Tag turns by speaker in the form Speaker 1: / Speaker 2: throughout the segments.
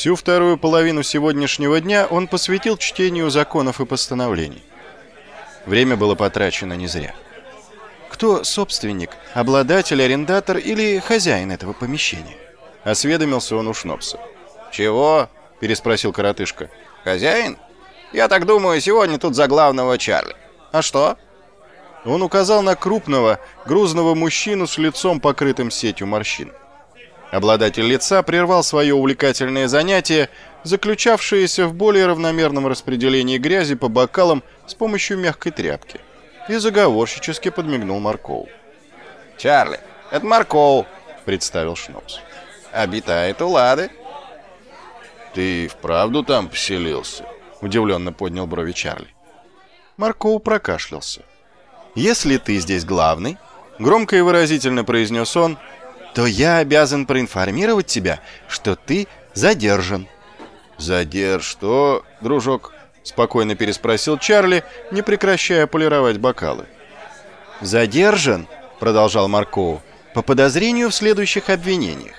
Speaker 1: Всю вторую половину сегодняшнего дня он посвятил чтению законов и постановлений. Время было потрачено не зря. Кто собственник, обладатель, арендатор или хозяин этого помещения? Осведомился он у Шнопса.
Speaker 2: «Чего?» — переспросил коротышка. «Хозяин? Я так думаю, сегодня тут за главного Чарли. А что?»
Speaker 1: Он указал на крупного, грузного мужчину с лицом, покрытым сетью морщин. Обладатель лица прервал свое увлекательное занятие, заключавшееся в более равномерном распределении грязи по бокалам с помощью мягкой тряпки, и заговорщически подмигнул Маркову.
Speaker 2: «Чарли, это Марков», — представил
Speaker 1: Шнопс.
Speaker 2: «Обитает у Лады».
Speaker 3: «Ты вправду там поселился?» — удивленно поднял брови Чарли.
Speaker 1: Марков прокашлялся. «Если ты здесь главный», — громко и выразительно произнес он, — «то я обязан проинформировать тебя, что ты задержан».
Speaker 3: «Задерж что, дружок?» — спокойно переспросил Чарли, не прекращая полировать бокалы.
Speaker 1: «Задержан», — продолжал Маркоу, — «по подозрению в следующих обвинениях.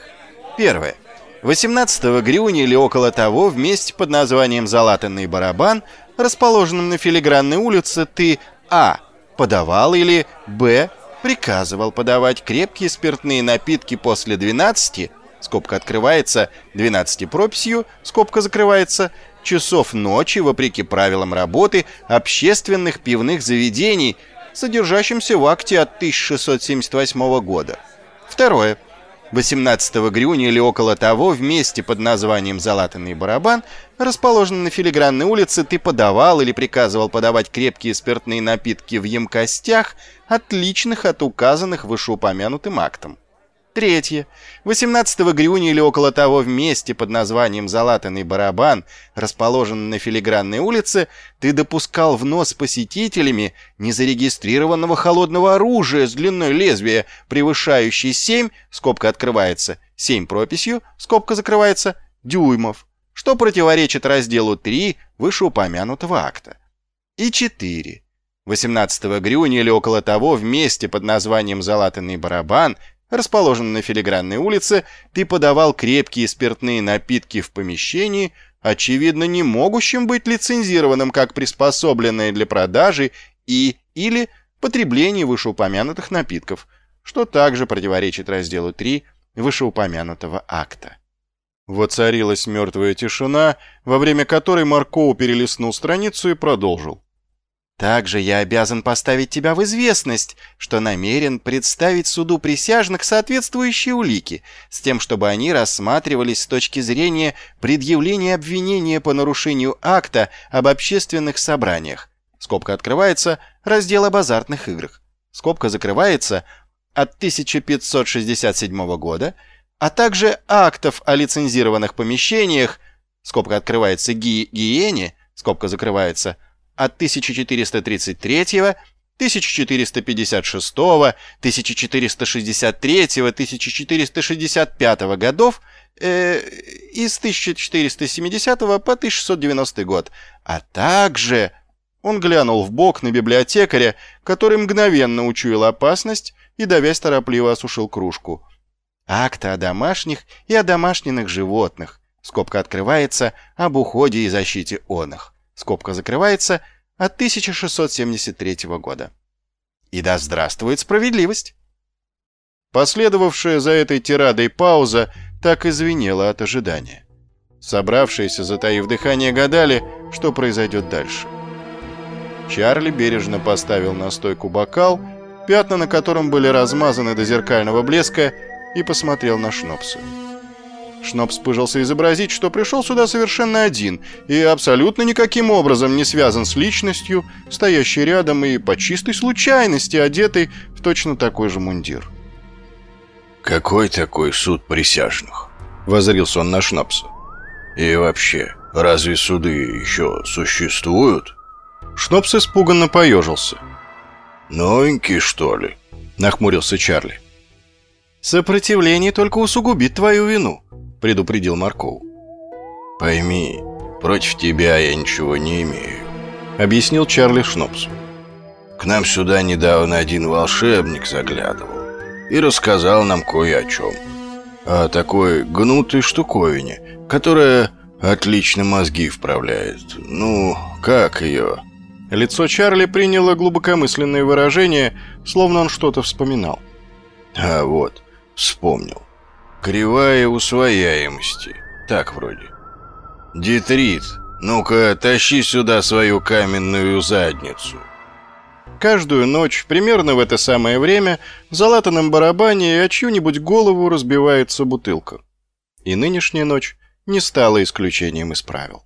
Speaker 1: Первое. 18 грюня или около того, в месте под названием «Залатанный барабан», расположенном на филигранной улице, ты А. Подавал или Б. Приказывал подавать крепкие спиртные напитки после 12, скобка открывается, 12 прописью, скобка закрывается, часов ночи, вопреки правилам работы, общественных пивных заведений, содержащимся в акте от 1678 года. Второе. 18 грюня или около того, в месте под названием «Залатанный барабан», расположенный на филигранной улице, ты подавал или приказывал подавать крепкие спиртные напитки в емкостях, отличных от указанных вышеупомянутым актом. Третье. 18 грюня или около того в месте под названием «Залатанный барабан», расположенный на филигранной улице, ты допускал в нос посетителями незарегистрированного холодного оружия с длиной лезвия, превышающей 7, скобка открывается, 7 прописью, скобка закрывается, дюймов, что противоречит разделу 3 вышеупомянутого акта. И 4. 18 грюня или около того в месте под названием «Залатанный барабан» расположенном на филигранной улице, ты подавал крепкие спиртные напитки в помещении, очевидно, не могущим быть лицензированным как приспособленное для продажи и или потребления вышеупомянутых напитков, что также противоречит разделу 3 вышеупомянутого акта. Воцарилась мертвая тишина, во время которой Маркоу перелистнул страницу и продолжил. Также я обязан поставить тебя в известность, что намерен представить суду присяжных соответствующие улики, с тем, чтобы они рассматривались с точки зрения предъявления обвинения по нарушению акта об общественных собраниях. Скобка открывается, раздел об азартных играх. Скобка закрывается от 1567 года, а также актов о лицензированных помещениях, скобка открывается ги гиене, скобка закрывается, от 1433, 1456, 1463, 1465 годов э, из 1470 по 1690 год, а также... Он глянул в бок на библиотекаря, который мгновенно учуял опасность и, давясь, торопливо осушил кружку. Акта о домашних и о домашних животных. Скобка открывается об уходе и защите оных скобка закрывается, от 1673 года. И да здравствует справедливость! Последовавшая за этой тирадой пауза так и от ожидания. Собравшиеся, затаив дыхание, гадали, что произойдет дальше. Чарли бережно поставил на стойку бокал, пятна на котором были размазаны до зеркального блеска, и посмотрел на Шнопса. Шнопс пыжился изобразить, что пришел сюда совершенно один и абсолютно никаким образом не связан с личностью, стоящей рядом и по чистой случайности одетой в точно такой же мундир.
Speaker 3: «Какой такой суд присяжных?» — возрился он на Шнопса. «И вообще, разве суды еще существуют?»
Speaker 1: Шнопс испуганно поежился.
Speaker 3: «Новенький, что ли?» — нахмурился Чарли.
Speaker 1: «Сопротивление только усугубит твою вину», предупредил Марков.
Speaker 3: «Пойми, против тебя я ничего не имею», —
Speaker 1: объяснил Чарли Шнопсу.
Speaker 3: «К нам сюда недавно один волшебник заглядывал и рассказал нам кое о чем. о такой гнутой штуковине, которая отлично мозги вправляет. Ну, как ее?
Speaker 1: Лицо Чарли приняло глубокомысленное выражение, словно он что-то вспоминал.
Speaker 3: А вот, вспомнил. Кривая усвояемости. Так вроде. Детрит, ну-ка, тащи сюда свою каменную задницу.
Speaker 1: Каждую ночь, примерно в это самое время, в залатанном барабане о чью-нибудь голову разбивается бутылка. И нынешняя ночь не стала исключением из правил.